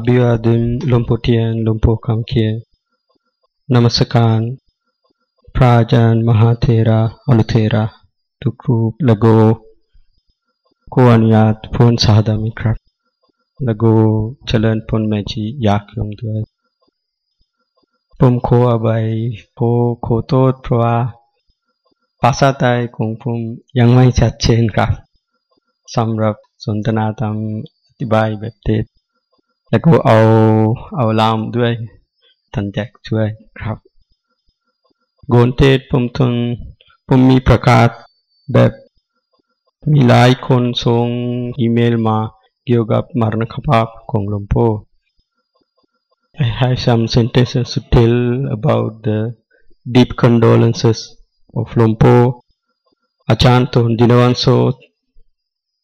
อภิวาดิมลมโพเทียนลมโพคำเคียนนมัสการพระอาจารย์มหาเทระอนุเทระทุกรูปละโกขออนุญาตพูนสาดามิครับละโกเจริญพลแม่จีอยากยมด้วยผมขออภัยผมขอโทษเพราะว่าภาษาไทยของผมยังไม่ชัดเจนครับสำหรับสนทนาธรรมอธิบายแบบเด็ด แล้วก็เอาเอาลามด้วยทันแจกช่วยครับโกนเทศผมทนผมมีประกาศแบบมีหลายคนส่งอีเมลมาเกี่ยวกับมรณภาพของหลวงพ่อ I have some sentences to tell about the deep condolences of หลวงพ่ออาจารย์ตนดินวันโซ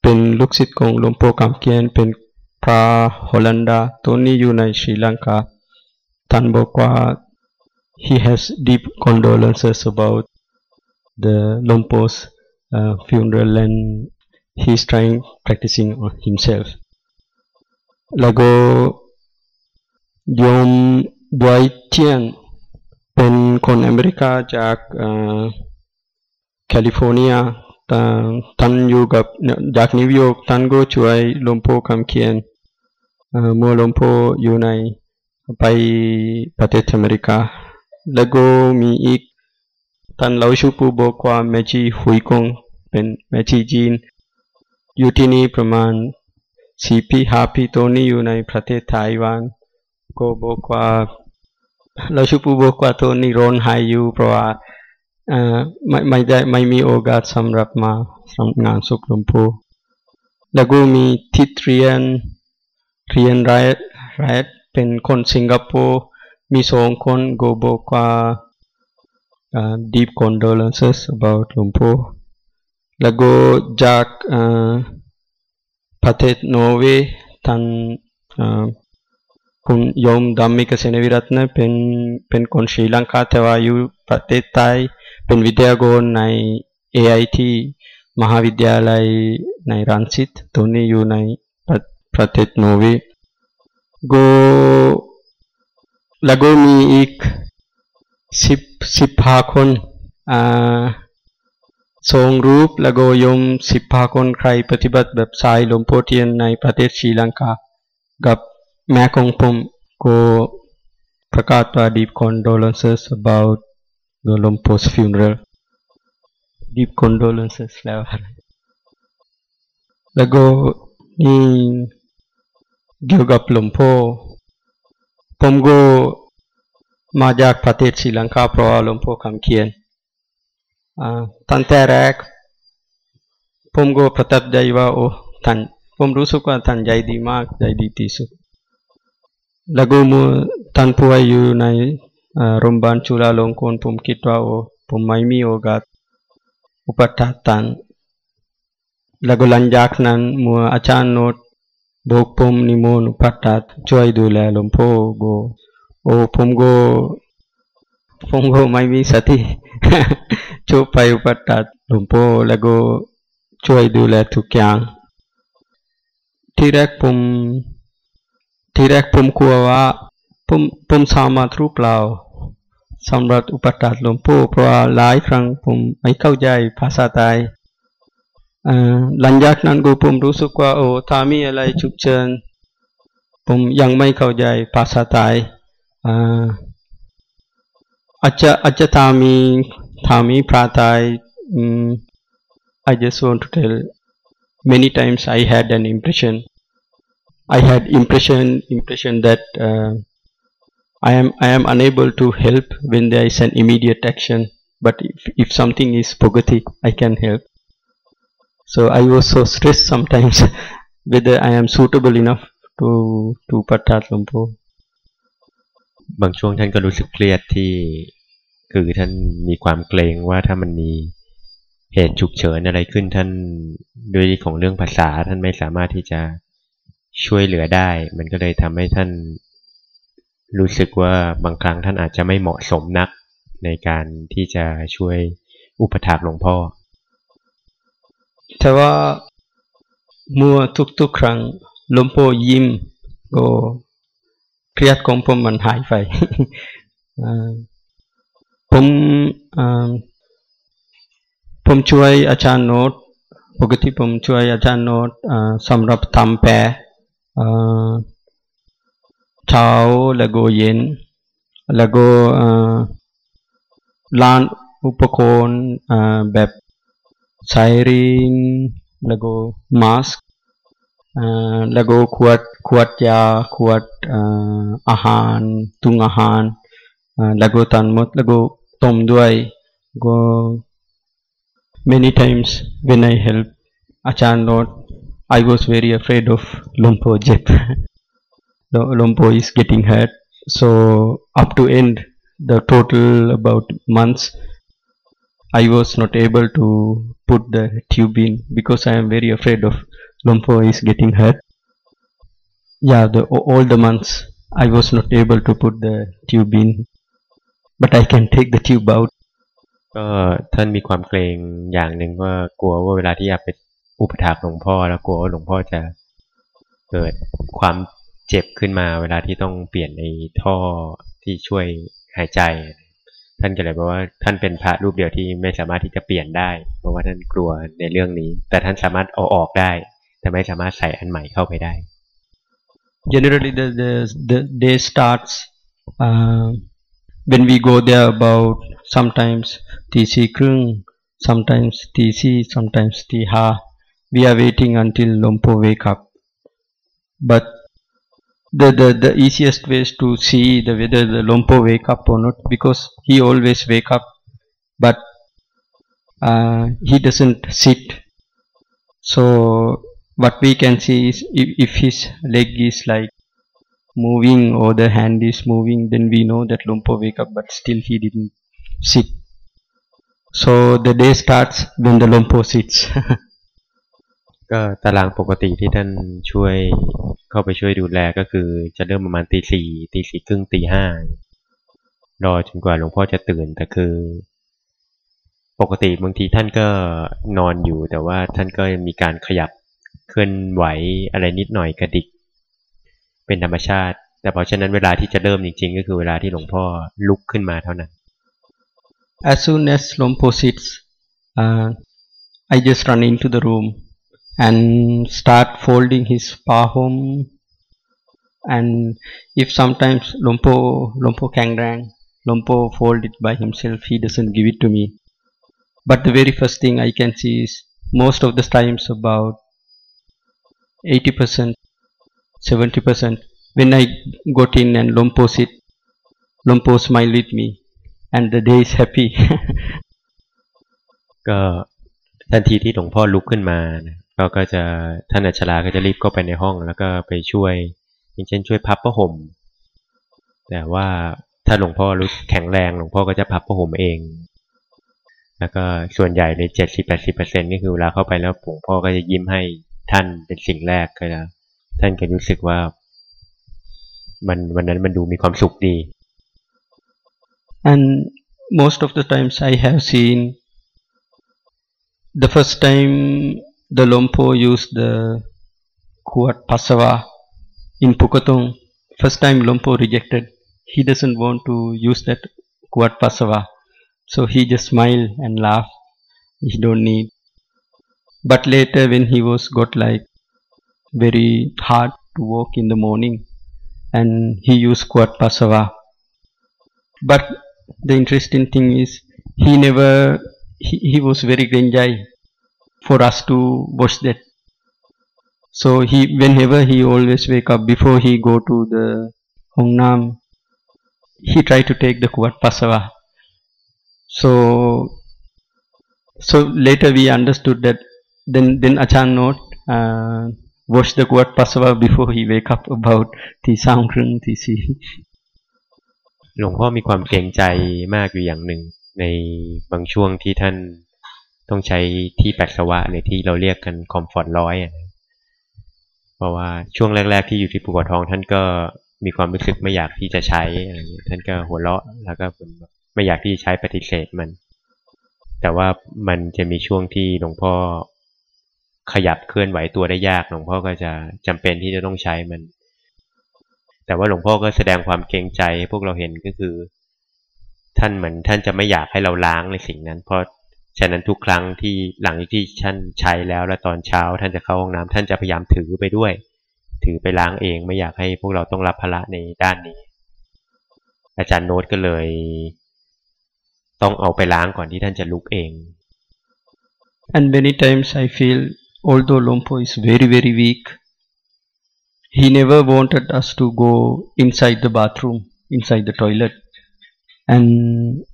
เป็นลูกศิษย์ของหลวงพ่อคำเกียนเป็น พระฮอลันดาตัวนี้อยู่ในศรีลังกาท่านบอกว่า he has deep condolences about the Lompo's uh, funeral and he's trying practicing on himself แล้วก็โยมดวยเทียนเป็นคนอเมริกาจากแคลิฟอร์เนียท่านอยู่กับจากนิวยอร์กท่านก็ช่วยลมโพคำเขียน มัวลมโพอยู่ในไปประเทศอเมริกาแล้วก็มีอีกท่านเลาชูปูบอกว่าแม่ชีหุยกงเป็นแม่ชีจีน อยู่ที่นี่ประมาณสี่ปีห้าปีตัวนี้อยู่ในประเทศไต้หวันก็บอกว่าเราชูปูบอกว่าตัวนี้ร้อนหายอยู่เพราะว่าไม่ไม่ได้ไม่มีโอกาสสำหรับมาทำงานสุขลมพูแล้วก็มีทิตเรียน เรียนไรไรเป็นคนสิงคโปร์มีสองคนก็บอกว่า deep condolences about หลวงพ่อแล้วก็จากประเทศนอร์เวย์ท่านคุณยมดัมมิกเซนวิรัตน์เป็นเป็นคนศรีลังกาแต่ว่าอยู่ประเทศไทยเป็นวิทยากรใน AIT มหาวิทยาลัยในรังสิตตัวนี้อยู่ใน ประเทศนอร์เวย์ก็แล้วก็มีอีกสิบสิบห้าคนอ่าทรงรูปแล้วก็ยมสิบห้าคนใครปฏิบัติแบบสายลมโพเทียนในประเทศศรีลังกา กับแม่ของผมก็ประกาศว่า deep condolences about the Lompo's funeral deep condolences แล้วแล้วก็นี่ เกี่ยวกับหลวงพ่อผมก็มาจากประเทศศรีลังกาเพราะหลวงพ่อคำเขียนตั้งแต่แรกผมก็ประทับใจว่าโอ้ท่านผมรู้สึกว่าท่านใจดีมากใจดีที่สุดแล้วก็มือท่านป่วยอยู่ในโรงพยาบาลจุฬาลงกรณ์ผมคิดว่าโอ้ผมไม่มีโอกาสอุปถัมภ์ท่านแล้วก็หลังจากนั้นมืออาจารย์โนด บอกผมนิมนต์อุปถัมภ์ช่วยดูแลหลวงพ่อก็โอ้ผมก็ผมก็ไม่มีสติช่วยไปอุปถัมภ์หลวงพ่อแล้วก็ช่วยดูแลทุกอย่างที่แรกผมทีแรกผมกลัวว่าผมผมสามารถรู้เปล่าสำหรับอุปถัมภ์หลวงพ่อเพราะหลายครั้งผมไม่เข้าใจภาษาไทย หลังจากนั้นก็ผมรู้สึกว่าโอ้ถ้ามีอะไรฉุกเฉินผมยังไม่เข้าใจภาษาไทยอาจจะอาจจะถ้ามีถ้ามีพระไทย I just want to tell many times I had an impression I had impression impression that uh, I am I am unable to help when there is an immediate action. But if, if something is pogati, I can help. So I was so stressed sometimes whether I am suitable enough to to Patat Lumpo. บางช่วงท่านก็รู้สึกเครียดที่คือท่านมีความเกรงว่าถ้ามันมีเหตุฉุกเฉินอะไรขึ้นท่านด้วยของเรื่องภาษาท่านไม่สามารถที่จะช่วยเหลือได้ มันก็เลยทำให้ท่านรู้สึกว่าบางครั้งท่านอาจจะไม่เหมาะสมนักในการที่จะช่วยอุปถัมภ์หลวงพ่อ แต่ว่าเมื่อทุกๆครั้งหลวงพ่อยิ้มก็เครียดของผมมันหายไปผมผมช่วยอาจารย์โนตปกติผมช่วยอาจารย์โนตสำหรับทำแปรเช้าแล้วก็เย็นแล้วก็ลานอุปกรณ์แบบ ไซริงแล้วก็มาสก์แล้วก็ขวดขวดยาขวดอาหารตุงอาหารแล้วก็ทั้งหมดแล้วก็ต้มด้วยก็ many times when I help Achan Lord I was very afraid of Lumpo Jep Lumpo is getting hurt so up to end the total about months I was not able to put the tube in because I am very afraid of Lumpo is getting hurt. Yeah, the, all the months I was not able to put the tube in, but I can take the tube out. ก็ท่านมีความเกรงอย่างหนึ่งว่ากลัวว่าเวลาที่อยากไปอุปถากหลวงพ่อแล้วกลัวว่าหลวงพ่อจะเกิดความเจ็บขึ้นมาเวลาที่ต้องเปลี่ยนในท่อที่ช่วยหายใจ ท่านก็เลยบอกว่าท่านเป็นพระรูปเดียวที่ไม่สามารถที่จะเปลี่ยนได้ เพราะว่าท่านกลัวในเรื่องนี้ แต่ท่านสามารถเอาออกได้ แต่ไม่สามารถใส่อันใหม่เข้าไปได้ Generally the the, the day starts uh, when we go there about sometimes ตีสี่ครึ่ง sometimes ตีสี่ sometimes ตีห้า we are waiting until Lompo wake up but the, the, the easiest way is to see the whether the Lompo wake up or not because he always wake up but uh, he doesn't sit. So what we can see is if, if his leg is like moving or the hand is moving then we know that Lompo wake up but still he didn't sit. So the day starts when the Lompo sits ก็ตารางปกติที่ท่านช่วยเข้าไปช่วยดูแลก็คือจะเริ่มประมาณตีสี่ตีสี่ครึ่งตีห้ารอจนกว่าหลวงพ่อจะตื่นแต่คือ ปกติบางทีท่านก็นอนอยู่แต่ว่าท่านก็มีการขยับเคลื่อนไหวอะไรนิดหน่อยกระดิก เป็นธรรมชาติ แต่เพราะฉะนั้นเวลาที่จะเริ่มจริงๆ ก็คือเวลาที่หลวงพ่อลุกขึ้นมาเท่านั้น As soon as Lompo sits, uh, I just run into the room and start folding his pahom and if sometimes Lompo Lompo Kangrang Lompo fold it by himself he doesn't give it to me but the very first thing I can see is most of the times about 80% 70% when I got in and Lompo sit Lompo smile with me and the day is happy ก็ทันทีที่หลวงพ่อลุกขึ้นมานะ ก็ก็จะท่านอัชราก็จะรีบเข้าไปในห้อง แล้วก็ไปช่วย อย่างเช่นช่วยพับผ้าห่ม แต่ว่าถ้าหลวงพ่อรู้แข็งแรงหลวงพ่อก็จะพับผ้าห่มเอง แล้วก็ส่วนใหญ่ในเจ็ดสิบแปดสิบเปอร์เซ็นต์นี่คือเวลาเข้าไปแล้วหลวงพ่อก็จะยิ้มให้ท่านเป็นสิ่งแรกก็จะท่านก็รู้สึกว่า มันวันนั้นมันดูมีความสุขดี and most of the times I have seen the first time the Lompo used the Kuat Pasava in Pukatong. First time Lompo rejected. He doesn't want to use that Kuat Pasava. So he just smile and laugh. He don't need. But later when he was got like very hard to walk in the morning and he used Kuat Pasava. But the interesting thing is he never he, he was very grenjai for us to watch that. So he, whenever he always wake up before he go to the Hongnam, he try to take the Kuvat Pasava. So, so later we understood that then then Achan note uh, wash the Kuvat Pasava before he wake up about ทีสามครึ่งทีสี่หลวงพ่อมีความเกรงใจมากอยู่อย่างหนึ่งในบางช่วงที่ท่าน ต้องใช้ที่ปัสสาวะในที่เราเรียกกันคอมฟอร์ตร้อยเพราะว่าช่วงแรก ๆ ที่อยู่ที่ปูกทอง ท่านก็มีความรู้สึกไม่อยากที่จะใช้อะไรอย่างนี้ท่านก็หัวเราะแล้วก็ไม่อยากที่จะใช้ปฏิเสธมัน แต่ว่ามันจะมีช่วงที่หลวงพ่อขยับเคลื่อนไหวตัวได้ยากหลวงพ่อก็จะจำเป็นที่จะต้องใช้มัน แต่ว่าหลวงพ่อก็แสดงความเกรงใจให้พวกเราเห็นก็คือ ท่านเหมือนท่านจะไม่อยากให้เราล้างในสิ่งนั้น เพราะ ฉะนั้นทุกครั้งที่หลังที่ท่านใช้แล้วแล้วตอนเช้าท่านจะเข้าห้องน้ำท่านจะพยายามถือไปด้วย ถือไปล้างเองไม่อยากให้พวกเราต้องรับภาระในด้านนี้ อาจารย์โน้ตก็เลย ต้องเอาไปล้างก่อนที่ท่านจะลุกเอง And many times I feel, although Lompo is very, very weak, he never wanted us to go inside the bathroom, inside the toilet. And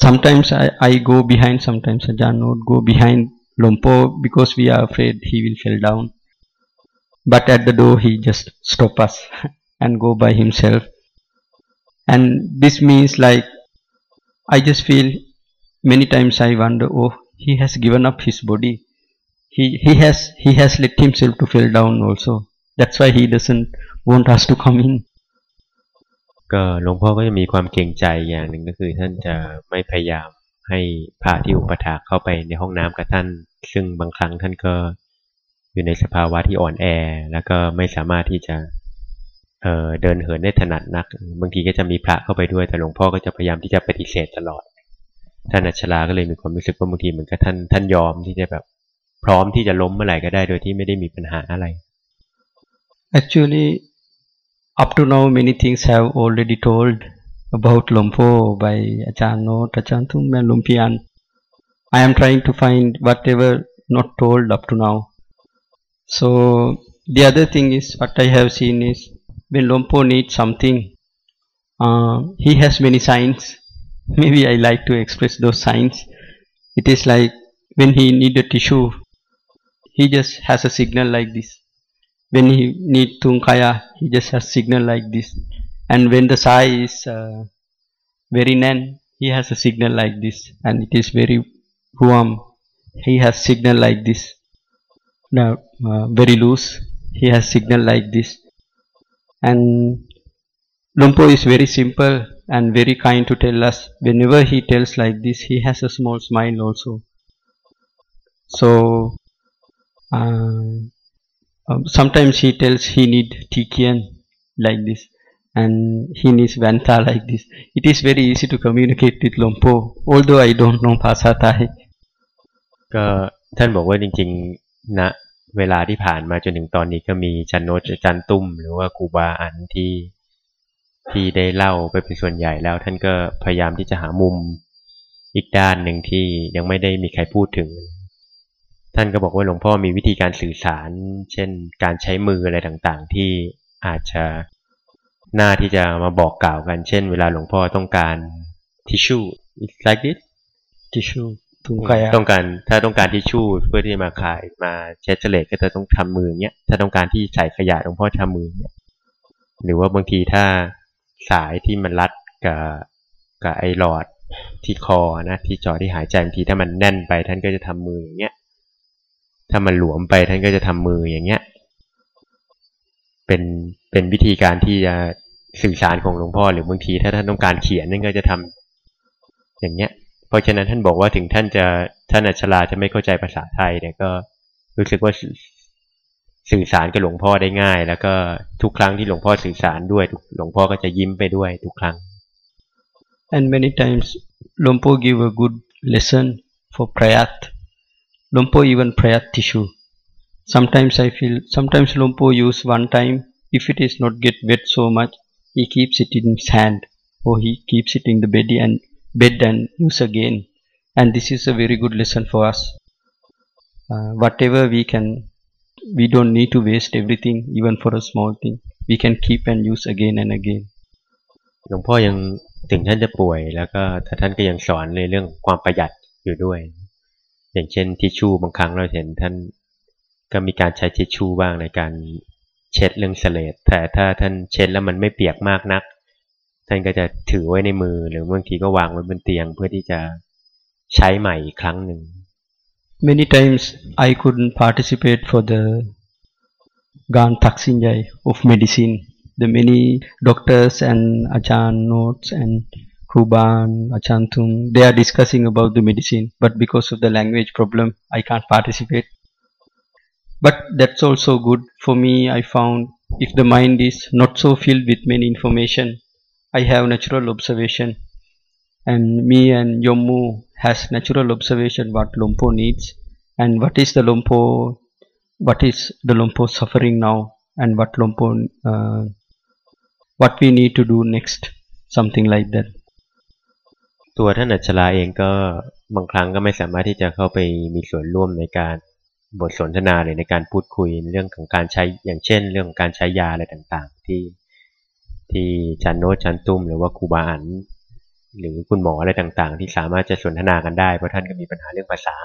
sometimes I, I go behind, sometimes Ajahn would go behind Lompo because we are afraid he will fall down. But at the door he just stop us and go by himself. And this means like I just feel many times I wonder, oh, he has given up his body. He, he has he has let himself to fall down also. That's why he doesn't want us to come in. ก็หลวงพ่อก็จะมีความเกรงใจอย่างหนึ่งก็คือ ท่านจะไม่พยายามให้พระที่อุปถากเข้าไปในห้องน้ำกับท่าน ซึ่งบางครั้งท่านก็อยู่ในสภาวะที่อ่อนแอ แล้วก็ไม่สามารถที่จะเเดินเหินได้ถนัดนัก บางทีก็จะมีพระเข้าไปด้วย แต่หลวงพ่อก็จะพยายามที่จะปฏิเสธตลอด ท่านอัชราก็เลยมีความรู้สึกว่าบางทีเหมือนกับท่านท่านยอมที่จะแบบพร้อมที่จะล้มเมื่อไหร่ก็ได้โดยที่ไม่ได้มีปัญหาอะไร Actually up to now many things have already told about Lompo by Ajahn Not, Ajahn Tum and Lumpian. I am trying to find whatever not told up to now. So the other thing is what I have seen is when Lompo needs something, uh, he has many signs maybe I like to express those signs. It is like when he need a tissue, he just has a signal like this. When he need tungkaya, he just has signal like this. And when the sai is uh, very nan, he has a signal like this. And it is very warm, he has signal like this. Now, uh, very loose, he has signal like this. And Lumpo is very simple and very kind to tell us whenever he tells like this he has a small smile also so um, um, sometimes he tells he need tikian like this and he needs vanta like this it is very easy to communicate with lompo although i don't know ภาษาไทยก็ท่านบอกว่าจริงๆนะเวลาที่ผ่านมาจนถึงตอนนี้ก็มีจันโนจันตุ้ม หรือว่าครูบาอันที่ที่ได้เล่าไปเป็นส่วนใหญ่แล้ว ท่านก็พยายามที่จะหามุมอีกด้านหนึ่งที่ยังไม่ได้มีใครพูดถึง ท่านก็บอกว่าหลวงพ่อมีวิธีการสื่อสาร เช่น การใช้มืออะไรต่างๆ ที่อาจจะหน้าที่จะมาบอกกล่าวกัน เช่น เวลาหลวงพ่อต้องการทิชชู่ it's like this ทิชชู่ต้องการถ้าต้องการทิชชู่เพื่อที่จะมาขายมาเช็ดเฉลก็จะต้องทำมือเนี้ยถ้าต้องการที่ใส่ขยะหลวงพ่อทำมือเนี้ยหรือว่าบางทีถ้าสายที่มันรัดกับกับไอหลอดที่คอนะที่จอที่หายใจบางทีถ้ามันแน่นไปท่านก็จะทำมืออย่างเงี้ย ถ้ามันหลวมไปท่านก็จะทำมืออย่างเงี้ย เป็นเป็นวิธีการที่จะสื่อสารของหลวงพ่อหรือบางที ถ้าท่านต้องการเขียนนั่นก็จะทำอย่างเงี้ย เพราะฉะนั้นท่านบอกว่าถึงท่านจะท่านอัชราจะไม่เข้าใจภาษาไทยเนี่ยก็รู้สึกว่าสื่อสารกับหลวงพ่อได้ง่าย แล้วก็ทุกครั้งที่หลวงพ่อสื่อสารด้วย หลวงพ่อก็จะยิ้มไปด้วยทุกครั้ง and many times Lompo give a good lesson for prayat Lompo even prayat tissue sometimes I feel sometimes Lompo use one time if it is not get wet so much he keeps it in his hand or he keeps it in the bed and bed and use again and this is a very good lesson for us uh, whatever we can we don't need to waste everything even for a small thing we can keep and use again and again หลวงพ่อยังถึงท่านจะป่วย แล้วก็แต่ท่านก็ยังสอนในเรื่องความประหยัดอยู่ด้วย อย่างเช่นทิชชู่บางครั้งเราเห็นท่านก็มีการใช้ทิชชู่บ้างในการเช็ดเรื่องเสลดแต่ถ้าท่านเช็ดแล้วมันไม่เปียกมากนัก ท่านก็จะถือไว้ในมือหรือบางทีก็วางไว้บนเตียงเพื่อที่จะใช้ใหม่อีกครั้งหนึ่ง Many times I couldn't participate for the Gan Thaksinjai of medicine. The many doctors and Achan notes and Kuban, Achantum, they are discussing about the medicine. But because of the language problem, I can't participate. but that's also good for me i found if the mind is not so filled with many information i have natural observation and me and yomu has natural observation what lompo needs and what is the lompo what is the lompo suffering now and what lompo uh, what we need to do next something like that ตัวท่านอัจฉราเองก็บางครั้งก็ไม่สามารถที่จะเข้าไปมีส่วนร่วมในการบทสนทนาหรือในการพูดคุยเรื่องของการใช้อย่างเช่น เรื่องของการใช้ยาอะไรต่างๆ ที่ที่จันโนจันตุ้มหรือว่าครูบาอันหรือคุณหมออะไรต่างๆ ที่สามารถจะสนทนากันได้เพราะท่านก็มีปัญหาเรื่องภาษา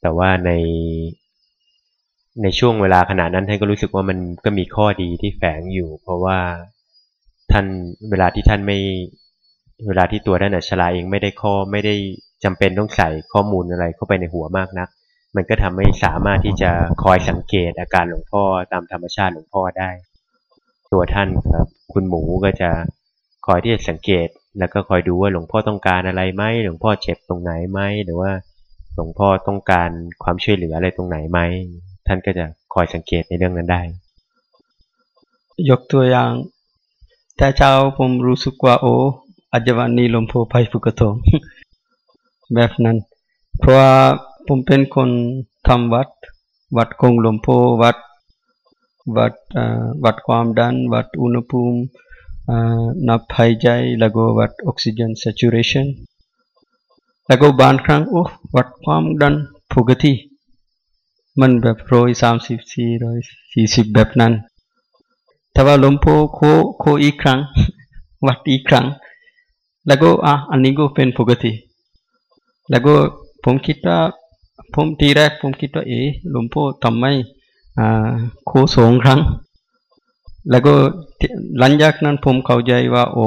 แต่ว่าในในช่วงเวลาขณะนั้นท่านก็รู้สึกว่ามันก็มีข้อดีที่แฝงอยู่ เพราะว่าท่านเวลาที่ท่านไม่ เวลาที่ตัวท่านอัชราเองไม่ได้ข้อไม่ได้จำเป็นต้องใส่ข้อมูลอะไรเข้าไปในหัวมากนัก มันก็ทำให้สามารถที่จะคอยสังเกตอาการหลวงพ่อตามธรรมชาติหลวงพ่อได้ ตัวท่านครับ คุณหมูก็จะคอยที่จะสังเกต แล้วก็คอยดูว่าหลวงพ่อต้องการอะไรไหมหลวงพ่อเจ็บตรงไหนไหมหรือว่าหลวงพ่อต้องการความช่วยเหลืออะไรตรงไหนไหมท่านก็จะคอยสังเกตในเรื่องนั้นได้ ยกตัวอย่างแต่เช้าผมรู้สึกว่าโอ้ อาจจะวันนี้ลมโพไปฟุกโตแบบนั้น เพราะว่าผมเป็นคนทำวัด วัดคงลมโพวัด วัดวัดความดัน วัดอุณหภูมินับหายใจแล้วก็วัดออกซิเจน saturation แล้วก็บางครั้งโอ้วัดความดันปกติมันแบบร้อยสามสิบสี่ร้อยสี่สิบแบบนั้น แต่ว่าลมโพโคโคอีกครั้ง วัดอีกครั้ง แล้วก็อะอันนี้ก็เป็นปกติ แล้วก็ผมคิดว่าผมทีแรกผมคิดว่าเอ๋หลมโพทำไมอ่าโคสองครั้ง แล้วก็หลังจากนั้นผมเข้าใจว่า โอ้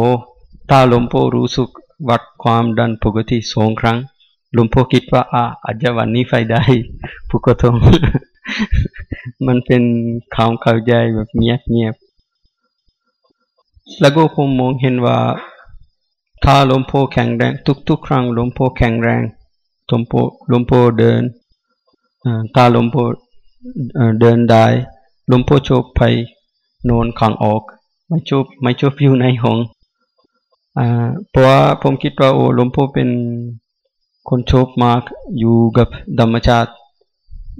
ถ้าหลมโพรู้สึกวัดความดันปกติสองครั้งหลุงพ่อคิดว่าอะอาจจะวันนี้ไฟได้ผู้กทงมันเป็นข่าวเข้าใจแบบเงียบเงียบแล้วก็ผมมองเห็นว่า ถ้าลมโพแข็งแรง ทุก ๆ ครั้งลมโพแข็งแรงลมโพลมโพเดินถ้าลมโพเดินได้ลมโพชอบไปนอนข้างออก ไม่ชอบไม่ชอบอยู่ในห้องเพราะว่าผมคิดว่าโอ้ลมโพเป็นคนชอบมากอยู่กับธรรมชาติ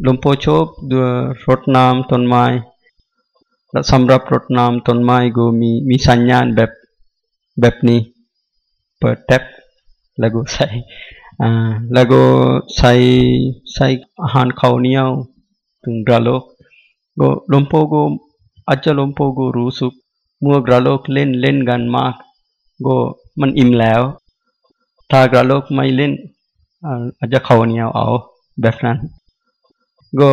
ลมโพชอบด้วยรดน้ำต้นไม้และสำหรับรดน้ำต้นไม้ก็มีมีสัญญาณแบบแบบนี้ เปิดแท็บแล้วก็ใส่แล้วก็ใส่ใส่อาหารเขาวเหนียถึงกระโหลกก็ลมโพก็อาจจะลมโพก็รู้สึกมื่อกระโหลกเล่นเล่นกันมากก็มันอิ่มแล้วถ้ากระโหลกไม่เล่นอาจจะเขาเหนียวเอาแบบนั้นก็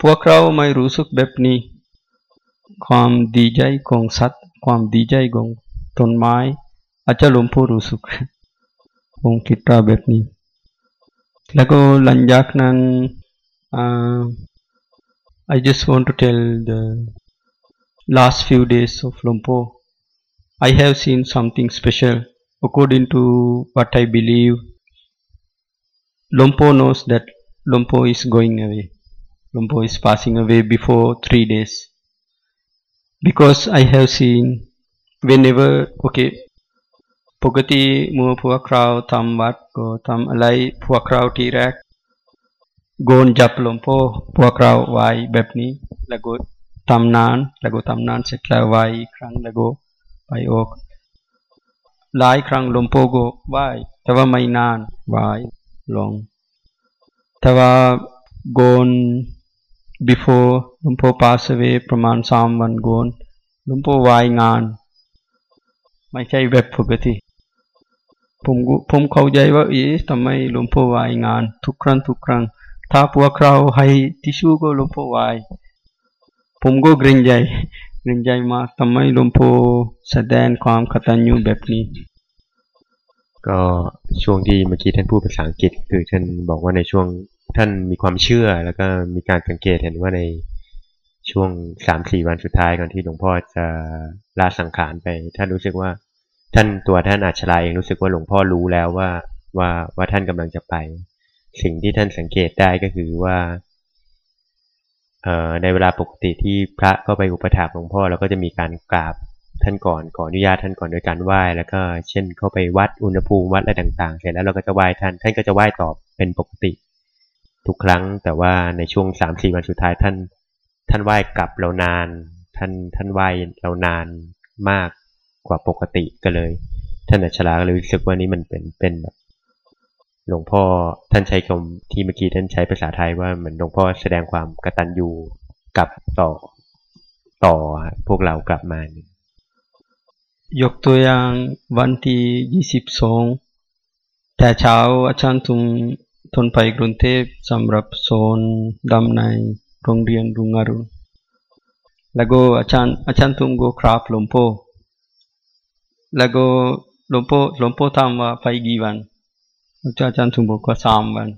พวกเราไม่รู้สึกแบบนี้ความดีใจของสัตว์ความดีใจของต้นไม้ อาจจะลมพูรู้สึกผมคิดว่าแบบนี้แล้วก็หลังจากนั้น uh, I just want to tell the last few days of Lompo I have seen something special according to what I believe Lompo knows that Lompo is going away. Lompo is passing away before three days. Because I have seen whenever okay ปกติมื่อพวกเราทำวัดก็ทำอะไรพวกเราทีแรก โกนจับลมโพพวกเราไว้แบบนี้ แล้วก็ทำนาน แล้วก็ทำนานเสร็จแล้วไว้ครั้งแล้วก็ไปออก หลายครั้งลมโพก็ไว้แต่ว่าไม่นานไว้ลง แต่ว่า gone before ลุงพ่อ pass away ประมาณสามวัน gone ลุงพ่อวายงาน ไม่ใช่แบบปกติ ผมผมเข้าใจว่าเอ๊ะทำไมหลุงพ่อวายงาน ทุกครั้งทุกครั้ง ถ้าพวกเราให้ทิชชู่ก็หลุงพ่อวาย ผมก็เกรงใจเกรงใจมากทำไมหลุงพ่อแสดงความกตัญญูแบบนี้ ก็ช่วงที่เมื่อกี้ท่านพูดภาษาอังกฤษ คือท่านบอกว่าในช่วงท่านมีความเชื่อแล้วก็มีการสังเกตเห็นว่าในช่วงสามสี่วันสุดท้ายก่อนที่หลวงพ่อจะลาสังขารไปท่านรู้สึกว่า ท่านตัวท่านอาชลาเองรู้สึกว่าหลวงพ่อรู้แล้วว่าว่าว่าท่านกำลังจะไป สิ่งที่ท่านสังเกตได้ก็คือว่าในเวลาปกติที่พระก็ไปอุปถากหลวงพ่อเราก็จะมีการกราบท่านก่อนขออนุญาตท่านก่อนโดยการไหว้แล้วก็เช่นเข้าไปวัดอุณหภูมิวัดอะไรต่างๆ เสร็จแล้วเราก็จะไหว้ท่านท่านก็จะไหว้ตอบเป็นปกติ ทุกครั้งแต่ว่าในช่วงสามสี่วันสุดท้ายท่าน ท่านไหว้กลับเรานาน ท่านท่านไหว้เรานานมาก กว่าปกติก็เลย ท่านอัชราก็เลยรู้สึกว่านี่มันเป็นเป็นแบบหลวงพ่อท่านใช้คำที่เมื่อกี้ท่านใช้ภาษาไทยว่าเหมือนหลวงพ่อแสดงความกตัญญูกับต่อต่อพวกเรากลับมายกตัวอย่างวันที่ยี่สิบสองแต่เช้าอาจารย์ทุมทนไปกรุงเทพสำหรับโซนดำในโรงเรียนรุงอรุณแล้วก็อาจารย์อาจารย์ทุมก็คราบหลวงพ่อ แล้วก็หลวงพ่อหลวงพ่อถามว่าไปกี่วันอาจารย์ทุมบอกว่าสามวัน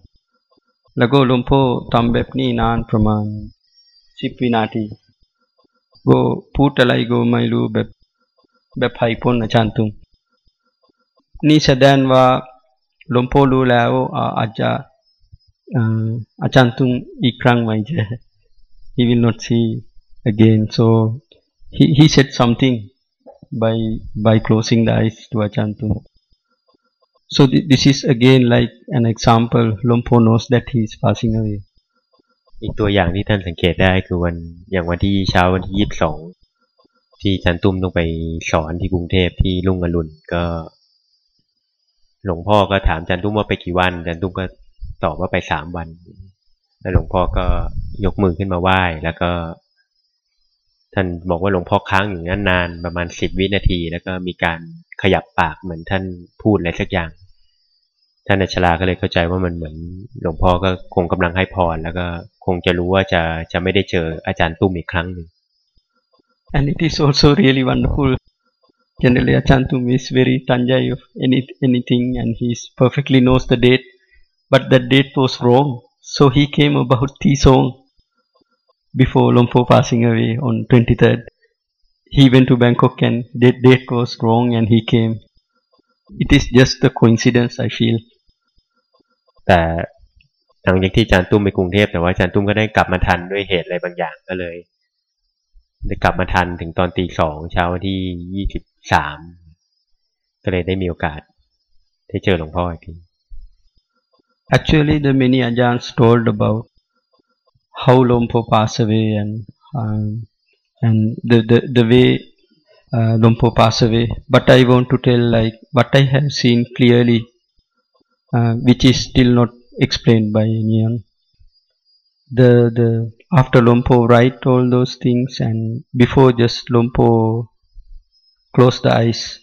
แล้วก็หลวงพ่อทำแบบนี้นานประมาณสิบวินาทีก็พูดอะไรก็ไม่รู้แบบแบบไพ่พ้นอาจารย์ตุงนี่แสดงว่าหลวงพ่อรู้แล้วอาจจะอาจารย์ตุงอีกครั้งไม่เจอ he will not see again so he he said something by by closing the eyes to Achantum. So th this is again like an example. Lompo knows that he is passing away. อีกตัวอย่างที่ท่านสังเกตได้คือวันอย่างวันที่เช้าวันที่ยี่สิบสองที่จันตุ้มต้องไปสอนที่กรุงเทพที่ลุงอรุณก็ หลวงพ่อก็ถามจันตุ้มว่าไปกี่วันจันตุ้มก็ตอบว่าไปสามวัน แล้วหลวงพ่อก็ยกมือขึ้นมาไหว้แล้วก็ ท่านบอกว่าหลวงพ่อค้างอยู่นั้นนานประมาณสิบวินาที แล้วก็มีการขยับปากเหมือนท่านพูดอะไรสักอย่าง ท่านอัชลาก็เลยเข้าใจว่ามันเหมือนหลวงพ่อก็คงกำลังให้พร แล้วก็คงจะรู้ว่าจะจะไม่ได้เจออาจารย์ตุ้มอีกครั้งหนึ่ง and it is also really wonderful. Generally, Achantum is very tanjai of any, anything and he perfectly knows the date, but that date was wrong. So he came about Tisong before Lompo passing away on 23rd. He went to Bangkok and that date was wrong and he came. It is just a coincidence, I feel. แต่หลังจากที่อาจารย์ตุ้มไปกรุงเทพแต่ว่าอาจารย์ตุ้มก็ได้กลับมาทันด้วยเหตุอะไรบางอย่างก็เลย ได้กลับมาทันถึงตอนตีสองเช้าวันที่ยี่สิบสามก็เลยได้มีโอกาสได้เจอหลวงพ่ออีกที Actually, the many ajans told about how Lompo passed away and um, and the the the way uh, Lompo passed away. But I want to tell like what I have seen clearly, uh, which is still not explained by anyone. The the after Lompo write all those things and before just Lompo close the eyes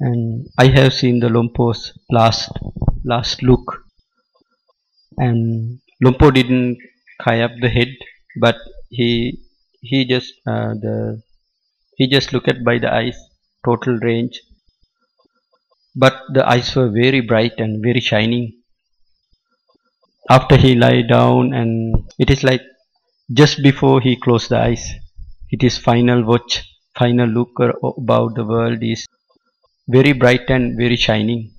and I have seen the Lompo's last last look and Lompo didn't tie up the head but he he just uh, the he just looked at by the eyes total range but the eyes were very bright and very shining after he lie down and it is like just before he closed the eyes. It is final watch, final look about the world is very bright and very shining.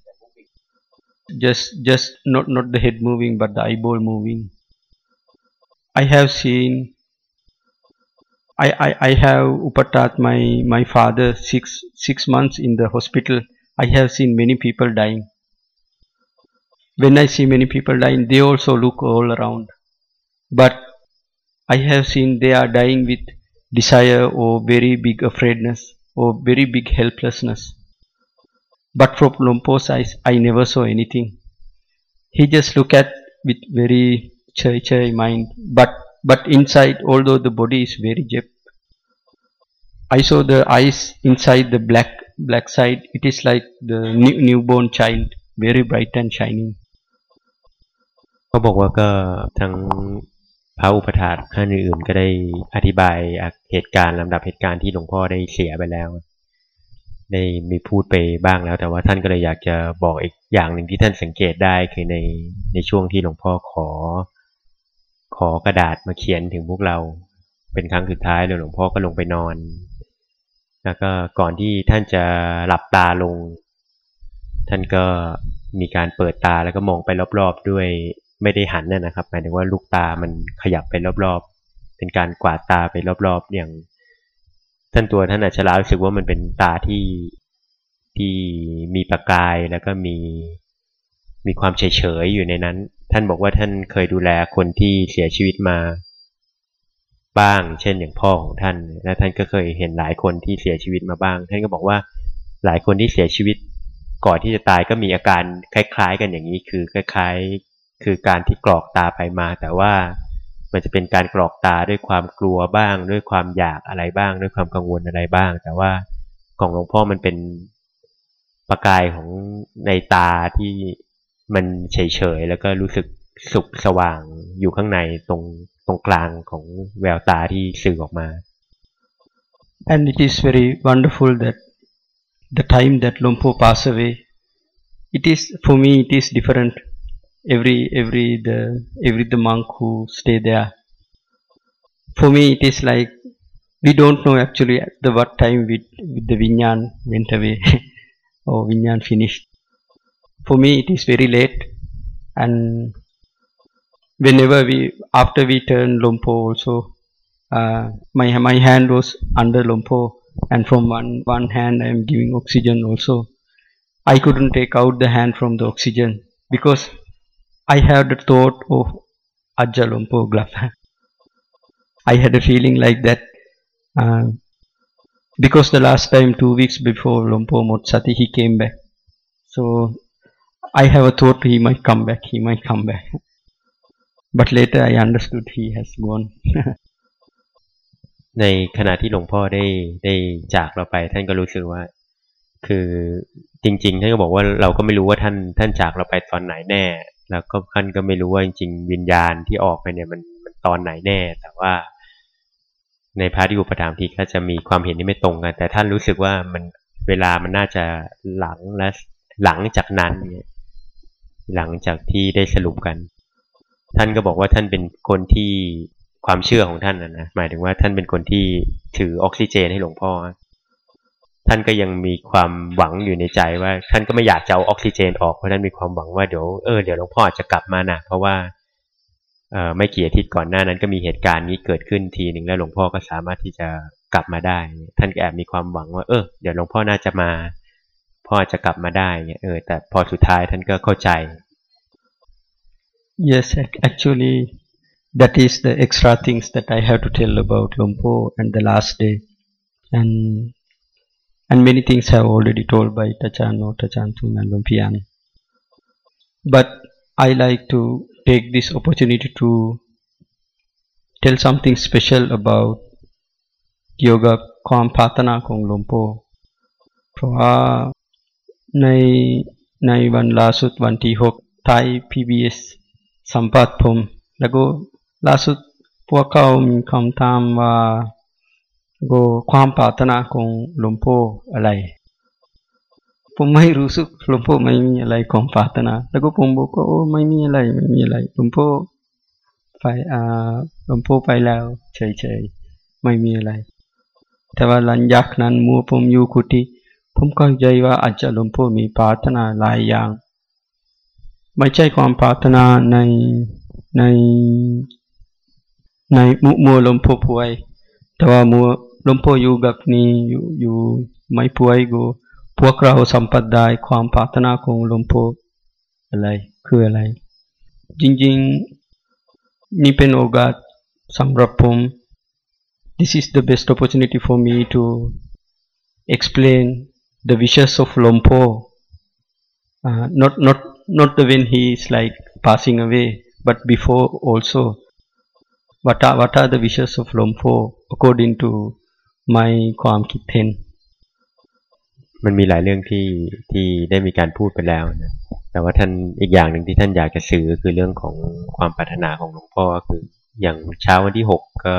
Just, just not not the head moving, but the eyeball moving. I have seen. I, I, I have upatat my my father six six months in the hospital. I have seen many people dying. When I see many people dying, they also look all around. But I have seen they are dying with desire or very big afraidness or very big helplessness. But from Lompo's eyes, I never saw anything. He just looked at with very chai chai mind, but but inside, although the body is very jep, I saw the eyes inside the black black side. It is like the new, newborn child, very bright and shining. เขาบอกว่าก็ทั้งพระอุปถาท่านอื่นก็ได้อธิบายเหตุการณ์ลำดับเหตุการณ์ที่หลวงพ่อได้เสียไปแล้ว ได้มีพูดไปบ้างแล้ว แต่ว่าท่านก็เลยอยากจะบอกอีกอย่างหนึ่งที่ท่านสังเกตได้คือในในช่วงที่หลวงพ่อขอ ขอกระดาษมาเขียนถึงพวกเรา เป็นครั้งสุดท้ายแล้วหลวงพ่อก็ลงไปนอน แล้วก็ก่อนที่ท่านจะหลับตาลง ท่านก็มีการเปิดตาแล้วก็มองไปรอบๆด้วยไม่ได้หันน่นะครับหมายถึงว่าลูกตามันขยับไปรอบๆ เป็นการกวาดตาไปรอบๆ อย่าง ท่านตัวท่านอัจฉริรู้สึกว่ามันเป็นตาที่ที่มีประกายแล้วก็มีมีความเฉยๆอยู่ในนั้น ท่านบอกว่าท่านเคยดูแลคนที่เสียชีวิตมา บ้าง เช่นอย่างพ่อของท่าน และท่านก็เคยเห็นหลายคนที่เสียชีวิตมาบ้าง ท่านก็บอกว่าหลายคนที่เสียชีวิต ก่อนที่จะตายก็มีอาการคล้าย ๆ กันอย่างนี้ คือคล้าย ๆ คือการที่กรอกตาไปมา แต่ว่ามันจะเป็นการกรอกตาด้วยความกลัวบ้าง ด้วยความอยากอะไรบ้าง ด้วยความกังวลอะไรบ้าง แต่ว่าของหลวงพ่อมันเป็นประกายของในตาที่ มันเฉยๆ แล้วก็รู้สึกสุขสว่างอยู่ข้างในตรงตรงกลางของแววตาที่สื่อออกมา and it is very wonderful that the time that Lompo passed away it is for me it is different every every the every the monk who stay there for me it is like we don't know actually at the what time with, with the vinyan went away or vinyan finished for me it is very late. And whenever we after we turn lompo also uh, my my hand was under lompo and from one one hand i am giving oxygen also. I couldn't take out the hand from the oxygen because i had the thought of ajja lompo glove. I had a feeling like that uh, because the last time two weeks before lompo motsati he came back. So I have a thought he might come back, he might come back. But later I understood he has gone. ในขณะที่หลวงพ่อได้ได้จากเราไป ท่านก็รู้สึกว่า คือจริง ๆ ท่านก็บอกว่าเราก็ไม่รู้ว่าท่านท่านจากเราไปตอนไหนแน่ แล้วก็ท่านก็ไม่รู้ว่าจริงๆวิญญาณที่ออกไปเนี่ยมันมันตอนไหนแน่ แต่ว่า ในพระที่อุปถัมภ์ทีก็จะมีความเห็นที่ไม่ตรงกันแต่ท่านรู้สึกว่ามันเวลามันน่าจะหลังและหลังจากนั้นเนี่ย หลังจากที่ได้สรุปกัน ท่านก็บอกว่าท่านเป็นคนที่ความเชื่อของท่านนะนะหมายถึงว่าท่านเป็นคนที่ถือออกซิเจนให้หลวงพ่อ ท่านก็ยังมีความหวังอยู่ในใจว่า ท่านก็ไม่อยากจะเอาออกซิเจนออกเพราะท่านมีความหวังว่าเดี๋ยวเออเดี๋ยวหลวงพ่ออาจจะกลับมานะเพราะว่าเออไม่กี่อาทิตย์ก่อนหน้านั้นก็มีเหตุการณ์นี้เกิดขึ้นทีหนึ่งแล้วหลวงพ่อก็สามารถที่จะกลับมาได้ ท่านก็แอบมีความหวังว่าเออเดี๋ยวหลวงพ่อน่าจะมา พ่อจะกลับมาได้เนี่ยเออแต่พอสุดท้ายท่านก็เข้าใจ Yes, actually, that is the extra things that I have to tell about Lompo and the last day, and and many things have already told by Tachano, Tachantum, and Lumpian. But I like to take this opportunity to tell something special about yoga ความพัฒนาของหลวงพ่อเพราะว่า ในในวันล่าสุดวันที่6ไทย PBS สัมภาษณ์ผม แล้วก็ล่าสุดพวกเขามีคำถามว่าก็ความปรารถนาของหลวงพ่ออะไร ผมไม่รู้สึกหลวงพ่อไม่มีอะไรความปรารถนา แล้วก็ผมบอกว่าโอ้ไม่มีอะไรไม่มีอะไรหลวงพ่อไปอ่าหลวงพ่อไปแล้วเฉยๆไม่มีอะไร แต่ว่าหลังจากนั้นมัวผมอยู่กุฏิ ผมเข้าใจว่าอาจจะหลวงพ่อมีปรารถนาหลายอย่าง ไม่ใช่ความปรารถนาในในในมุมัวลมพ่อป่วย แต่ว่ามัวลมพ่ออยู่แบบนี้อยู่อยู่ไม่ป่วยก็พวกเราสัมผัสได้ความปรารถนาของลมพ่ออะไรคืออะไร จริงๆนี่เป็นโอกาสสำหรับผม This is the best opportunity for me to explain the wishes of Lompo uh, not not not the when he is like passing away but before also what are what are the wishes of Lompo according to my ความคิดเห็นมันมีหลายเรื่องที่ที่ได้มีการพูดไปแล้วนะแต่ว่าท่านอีกอย่างหนึ่งที่ท่านอยากจะสื่อคือเรื่องของความปรารถนาของหลวงพ่อคืออย่างเช้าวันที่หกก็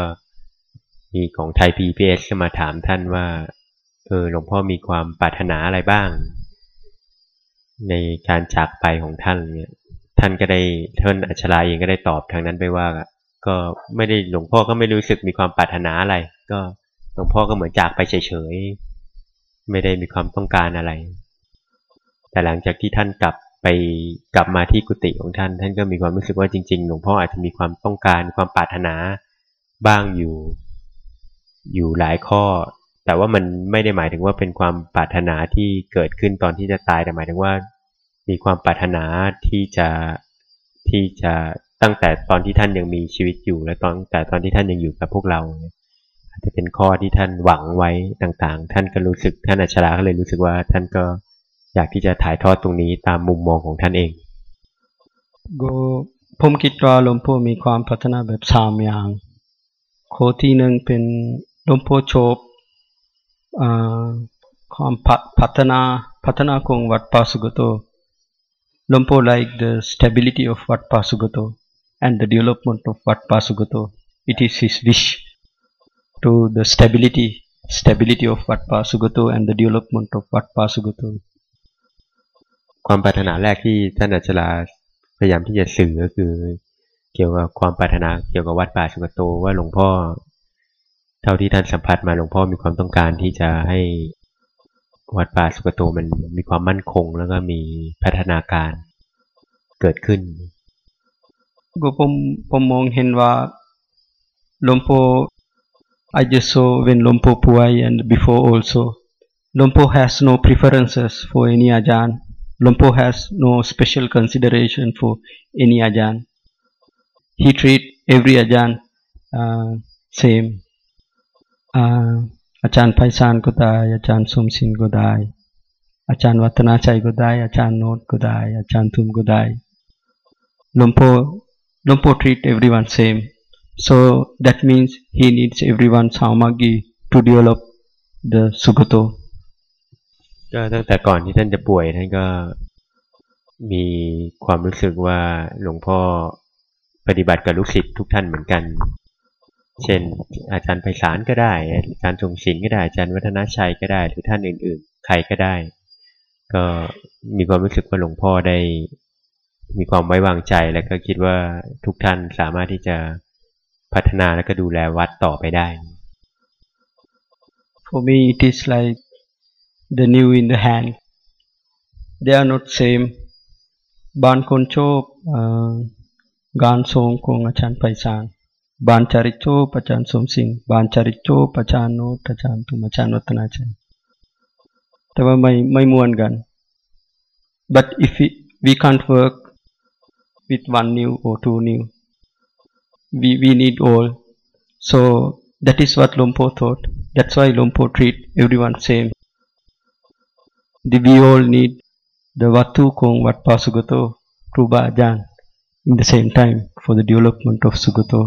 มีของไทยพีพีเอสมาถามท่านว่า เออหลวงพ่อมีความปรารถนาอะไรบ้าง ในการจากไปของท่านเนี่ยท่านก็ได้ท่านอัชราเองก็ได้ตอบทางนั้นไปว่า ก็ไม่ได้หลวงพ่อก็ไม่รู้สึกมีความปรารถนาอะไร ก็หลวงพ่อก็เหมือนจากไปเฉยๆไม่ได้มีความต้องการอะไร แต่หลังจากที่ท่านกลับไปกลับมาที่กุฏิของท่าน ท่านก็มีความรู้สึกว่าจริงๆ หลวงพ่ออาจจะมีความต้องการความปรารถนาบ้างอยู่ อยู่หลายข้อ แต่ว่ามันไม่ได้หมายถึงว่าเป็นความปรารถนาที่เกิดขึ้นตอนที่จะตายแต่หมายถึงว่า มีความปรารถนาที่จะที่จะตั้งแต่ตอนที่ท่านยังมีชีวิตอยู่ และตอนแต่ตอนที่ท่านยังอยู่กับพวกเราอาจจะเป็นข้อที่ท่านหวังไว้ต่างๆ ท่านก็รู้สึกท่านอัชราก็เลยรู้สึกว่าท่านก็อยากที่จะถ่ายทอดตรงนี้ตามมุมมองของท่านเองก็ผมคิดว่าหลวงพ่อมีความพัฒนาแบบสามอย่างข้อที่หนึ่งเป็นหลวงพ่อชอบ ความพัฒนาพัฒนาของวัดปาสุกโต Lumpo like the stability of Wat Pasugato and the development of Wat Pasugato. It is his wish to the stability stability of Wat Pasugato and the development of Wat Pasugato. ความปรารถนาแรกที่ท่านอัจฉราพยายามที่จะสื่อก็คือ เกี่ยวกับความปรารถนาเกี่ยวกับวัดป่าสุกโตว่าหลวงพ่อ เท่าที่ท่านสัมผัสมาหลวงพ่อมีความต้องการที่จะให้วัดป่าสุกโตมันมีความมั่นคง แล้วก็มีพัฒนาการเกิดขึ้น ก็ผมผมมองเห็นว่าหลวงพ่อ I just saw when หลวงพ่อป่วย and before also หลวงพ่อ has no preferences for any อาจารย์หลวงพ่อ has no special consideration for any อาจารย์ he treat every อาจารย์ same อาจารย์ไพศาลก็ได้ อาจารย์สมศินก็ได้ อาจารย์วัฒนาชัยก็ได้ อาจารย์โนดก็ได้ อาจารย์ทุมก็ได้ Lumpo Lumpo treat everyone same so that means he needs everyone samagi to develop the sugato ก็ตั้งแต่ก่อนที่ท่านจะป่วยท่านก็มีความรู้สึกว่าหลวงพ่อปฏิบัติกับลูกศิษย์ทุกท่านเหมือนกัน เช่น อาจารย์ไพศาลก็ได้ อาจารย์ทรงศิลป์ก็ได้ อาจารย์วัฒนชัยก็ได้ หรือท่านอื่น ๆ ใครก็ได้ ก็มีความรู้สึกว่าหลวงพ่อได้ มีความไว้วางใจ และก็คิดว่าทุกท่านสามารถที่จะพัฒนาและก็ดูแลวัดต่อไปได้ For me it is like the new in the hand they are not same บานคนชอบงานทรงของอาจารย์ไพศาล บานจาริโจปจานสมสิงบานจาริโจปจานโนตจานตุมจานวัฒนาชัยแต่ว่าไม่ไม่มวนกัน but if we, we can't work with one new or two new we we need all so that is what Lompo thought that's why Lompo treat everyone same the, we all need the Watu Kong Wat Pasugato Kruba Ajan in the same time for the development of Sugato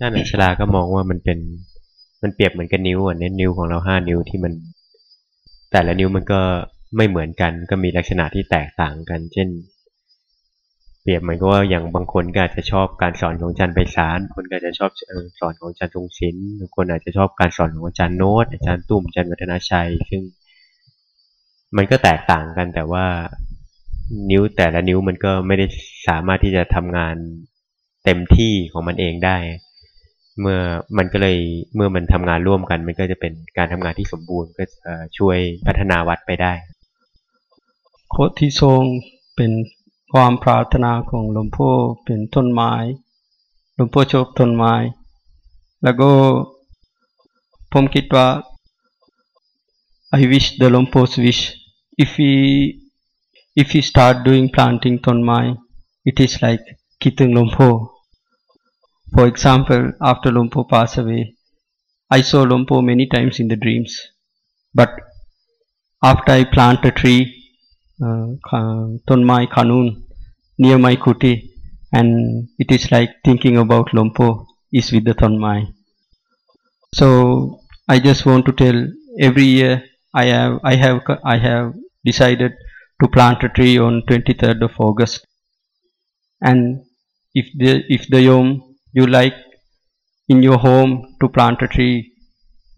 ท่านอัชราก็มองว่ามันเป็น มันเปรียบเหมือนกับนิ้วอะเน้นนิ้วของเราห้านิ้วที่มัน แต่ละนิ้วมันก็ไม่เหมือนกันก็มีลักษณะที่แตกต่างกัน เช่น เปรียบเหมือนกับว่าอย่างบางคนก็อาจจะชอบการสอนของอาจารย์ไพศาลคนก็จะชอบสอนของอาจารย์ทรงศิลป์บางคนอาจจะชอบการสอนของอาจารย์โน้ตอาจารย์ตุ้มอาจารย์วัฒนาชัย ซึ่ง มันก็แตกต่างกันแต่ว่านิ้วแต่ละนิ้วมันก็ไม่ได้สามารถที่จะทำงานเต็มที่ของมันเองได้ เมื่อมันก็เลยเมื่อมันทำงานร่วมกัน มันก็จะเป็นการทำงานที่สมบูรณ์ก็ช่วยพัฒนาวัดไปได้ โคที่ทรงเป็นความปรารถนาของหลวงพ่อเป็นต้นไม้หลวงพ่อชอบต้นไม้ แล้วก็ผมคิดว่า I wish the Lompo's wish if we if we start doing planting ต้นไม้ it is like คิดถึงหลวงพ่อ For example, after Lumpo passed away, I saw Lumpo many times in the dreams. But after I plant a tree, uh, Kanun, near my kuti, and it is like thinking about Lumpo is with the Tonmai. So I just want to tell every year I have I have I have decided to plant a tree on 23rd of August. And if the if the Yom you like in your home to plant a tree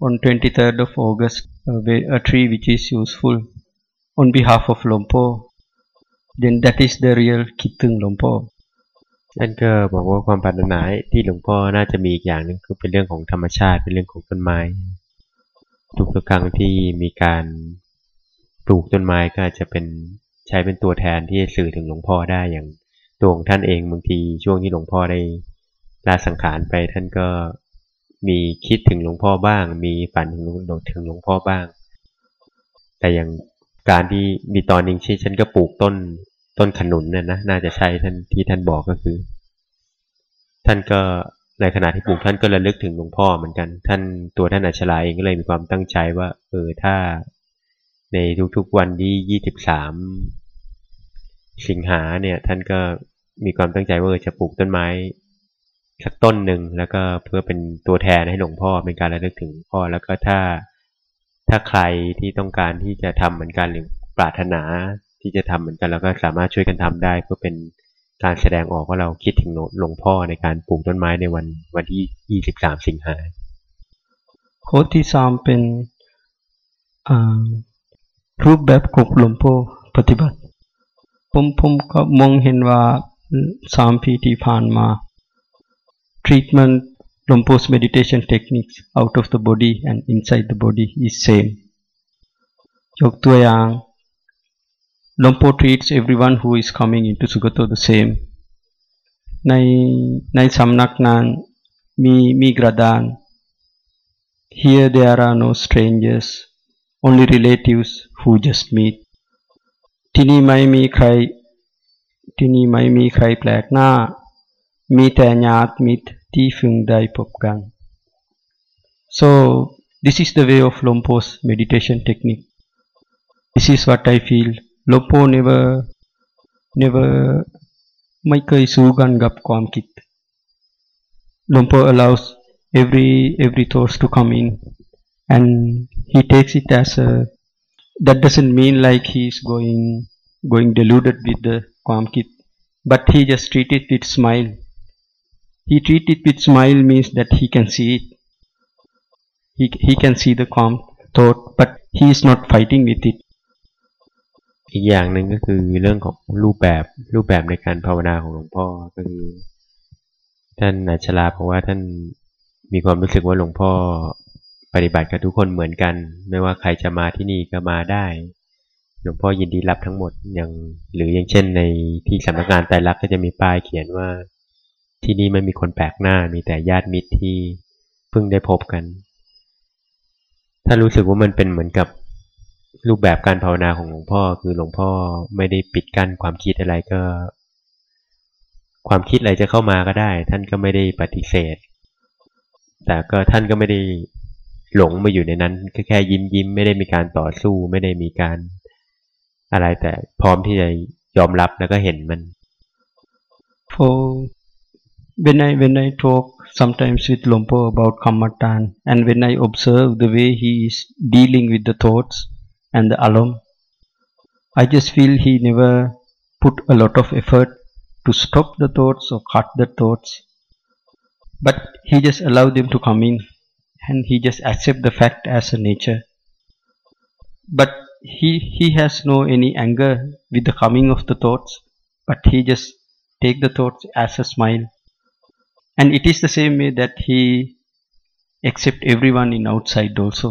on 23rd of August, a tree which is useful on behalf of Lompo, then that is the real Kitung Lompo. ท่านก็บอกว่าความปรารถนาที่หลวงพ่อน่าจะมีอีกอย่างนึงคือเป็นเรื่องของธรรมชาติ เป็นเรื่องของต้นไม้ ทุกทุกครั้งที่มีการปลูกต้นไม้ก็จะเป็นใช้เป็นตัวแทนที่จะสื่อถึงหลวงพ่อได้อย่างตัวของท่านเองบางทีช่วงที่หลวงพ่อได้ ลาสังขารไปท่านก็มีคิดถึงหลวงพ่อบ้าง มีฝันถึงหลวงถึงหลวงพ่อบ้าง แต่อย่างการที่มีตอนหนึ่งที่ฉันก็ปลูกต้นต้นขนุนเนี่ยนะน่าจะใช่ท่านที่ท่านบอกก็คือ ท่านก็ในขณะที่ปลูกท่านก็ระลึกถึงหลวงพ่อเหมือนกัน ท่านตัวท่านอัชลาเองก็เลยมีความตั้งใจว่า เออถ้าในทุกๆวันที่ยี่สิบสามสิงหาเนี่ย ท่านก็มีความตั้งใจว่าจะปลูกต้นไม้ สักต้นหนึ่งแล้วก็เพื่อเป็นตัวแทนให้หลวงพ่อเป็นการระลึกถึงพ่อแล้วก็ถ้าถ้าใครที่ต้องการที่จะทำเหมือนกันหรือปรารถนาที่จะทำเหมือนกันแล้วก็สามารถช่วยกันทำได้ เพื่อเป็นการแสดงออกว่าเราคิดถึงหลวงพ่อในการปลูกต้นไม้ในวันวันที่ 23 สิงหาข้อที่สามเป็นรูปแบบของหลวงพ่อปฏิบัติ ผมผมก็มองเห็นว่าสามปีที่ผ่านมา treatment Lompo's meditation techniques out of the body and inside the body is same ยกตัวอย่าง Lompo treats everyone who is coming into Sugato the same ในในสำนักนั้นมีมีกระดาน Here there are no strangers only relatives who just meet ที่นี่ไม่มีใครที่นี่ไม่มีใครแปลกหน้า มีแต่ญาติมิตรที่ฝึงได้พบกัน so this is the way of Lompo's meditation technique this is what I feel Lompo never never ไม่เคยสู้กันกับความคิด Lompo allows every every thoughts to come in and he takes it as a that doesn't mean like he is going going deluded with theความคิด but he just treat it with smile He treat it with smile means that he can see it he, he can see the calm thought but he is not fighting with it อีกอย่างหนึ่งก็คือเรื่องของรูปแบบรูปแบบในการภาวนาของหลวงพ่อก็คือท่านอัชลาเพราะว่าท่านมีความรู้สึกว่าหลวงพ่อปฏิบัติกับทุกคนเหมือนกัน ไม่ว่าใครจะมาที่นี่ก็มาได้ หลวงพ่อยินดีรับทั้งหมดอย่างหรืออย่างเช่นในที่สำนักงานไตรลักษณ์ก็จะมีป้ายเขียนว่า ที่นี่ไม่มีคนแปลกหน้ามีแต่ญาติมิตรที่เพิ่งได้พบกัน ถ้ารู้สึกว่ามันเป็นเหมือนกับรูปแบบการภาวนาของหลวงพ่อ คือหลวงพ่อไม่ได้ปิดกั้นความคิดอะไรก็ ความคิดอะไรจะเข้ามาก็ได้ ท่านก็ไม่ได้ปฏิเสธ แต่ก็ท่านก็ไม่ได้หลงมาอยู่ในนั้นแค่ยิ้มยิ้มไม่ได้มีการต่อสู้ ไม่ได้มีการอะไรแต่พร้อมที่จะยอมรับแล้วก็เห็นมัน for when I when I talk sometimes with Lompo about Kamatan and when I observe the way he is dealing with the thoughts and the alum I just feel he never put a lot of effort to stop the thoughts or cut the thoughts. But he just allowed them to come in and he just accept the fact as a nature. But he he has no any anger with the coming of the thoughts but he just take the thoughts as a smile and it is the same way that he accept everyone in outside also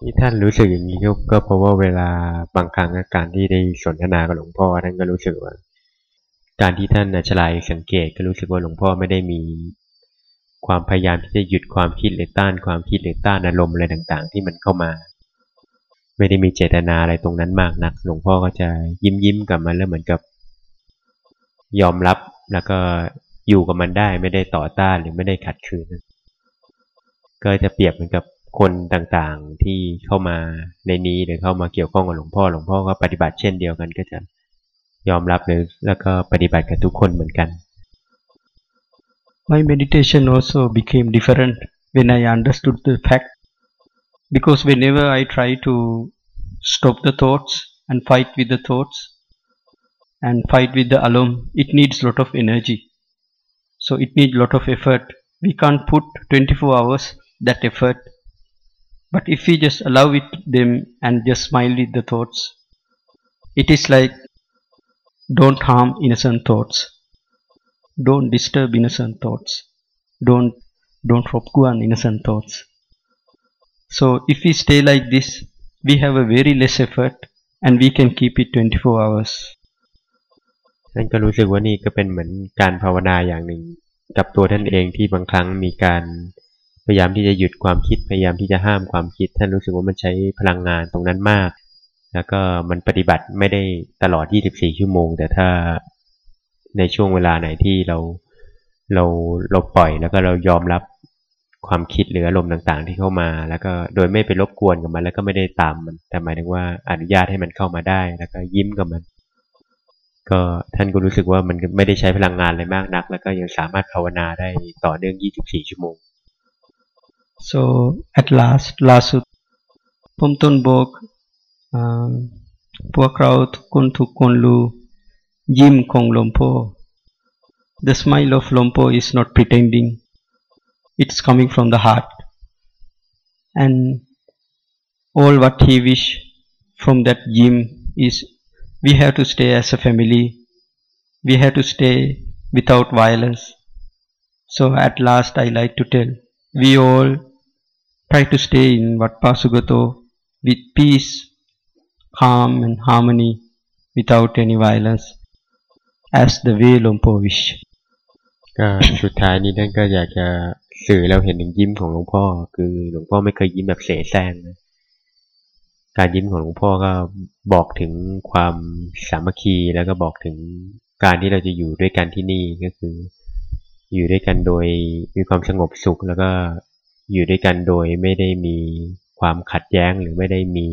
ที่ท่านรู้สึกอย่างนี้ก็เพราะว่าเวลาบางครั้งการที่ได้สนทนากับหลวงพ่อท่านก็รู้สึกว่า การที่ท่านฉลายสังเกตก็รู้สึกว่าหลวงพ่อไม่ได้มีความพยายามที่จะหยุดความคิดหรือต้านความคิดหรือต้านอารมณ์อะไรต่างๆ ที่มันเข้ามา ไม่ได้มีเจตนาอะไรตรงนั้นมากนัก หลวงพ่อก็จะยิ้มยิ้มกับมันแล้วเหมือนกับ ยอมรับแล้วก็ อยู่กับมันได้ไม่ได้ต่อต้านหรือไม่ได้ขัดขืนก็จะเปรียบเหมือนกับคนต่างๆที่เข้ามาในนี้หรือเข้ามาเกี่ยวข้องกับหลวงพ่อหลวงพ่อก็ปฏิบัติเช่นเดียวกัน ก็จะยอมรับหรือแล้วก็ปฏิบัติกับทุกคนเหมือนกัน My meditation also became different when I understood the fact because whenever I try to stop the thoughts and fight with the thoughts and fight with the alum, it needs lot of energy. So it needs a lot of effort. We can't put 24 hours that effort. But if we just allow it them and just smile with the thoughts, it is like don't harm innocent thoughts don't disturb innocent thoughts don't don't rob on innocent thoughts so if we stay like this we have a very less effort and we can keep it 24 hours นั่นก็รู้สึกว่านี่ก็เป็นเหมือนการภาวนาอย่างหนึ่ง กับตัวท่านเองที่บางครั้งมีการพยายามที่จะหยุดความคิดพยายามที่จะห้ามความคิด ท่านรู้สึกว่ามันใช้พลังงานตรงนั้นมาก แล้วก็มันปฏิบัติไม่ได้ตลอด 24 ชั่วโมง แต่ถ้าในช่วงเวลาไหนที่เราเราเราปล่อยแล้วก็เรายอมรับความคิดหรืออารมณ์ต่างๆ ที่เข้ามา แล้วก็โดยไม่ไปรบกวนกับมัน แล้วก็ไม่ได้ตามมัน แต่หมายถึงว่าอนุญาตให้มันเข้ามาได้ แล้วก็ยิ้มกับมัน ก็ท่านก็รู้สึกว่ามันไม่ได้ใช้พลังงานอะไรมากนัก แล้วก็ยังสามารถภาวนาได้ต่อเนื่อง 24 ชั่วโมง so at last ล่าสุดผมต้นบอกพวกเราทุกคนทุกคนรู้ยิ้มของหลวงพ่อ the smile of หลวงพ่อ is not pretending it's coming from the heart and all what he wish from that gym is we have to stay as a family we have to stay without violence so at last i like to tell we all try to stay in what Pasugato with peace calm and harmony without any violence as the way Lompo wish ก็สุดท้ายนี้ท่านก็อยากจะสื่อเราเห็นถึงยิ้มของหลวงพ่อ คือหลวงพ่อไม่เคยยิ้มแบบเสแสร้งนะ การยิ้มของหลวงพ่อก็บอกถึงความสามัคคีแล้วก็บอกถึงการที่เราจะอยู่ด้วยกันที่นี่ก็คือ อยู่ด้วยกันโดยมีความสงบสุข แล้วก็อยู่ด้วยกันโดยไม่ได้มีความขัดแย้งหรือไม่ได้มี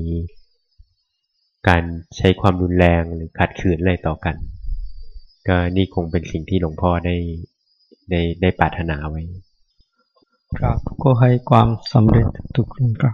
การใช้ความรุนแรงหรือขัดขืนอะไรต่อกัน ก็นี่คงเป็นสิ่งที่หลวงพ่อได้ได้ได้ปรารถนาไว้ ครับก็ให้ความสำเร็จทุกคนครับ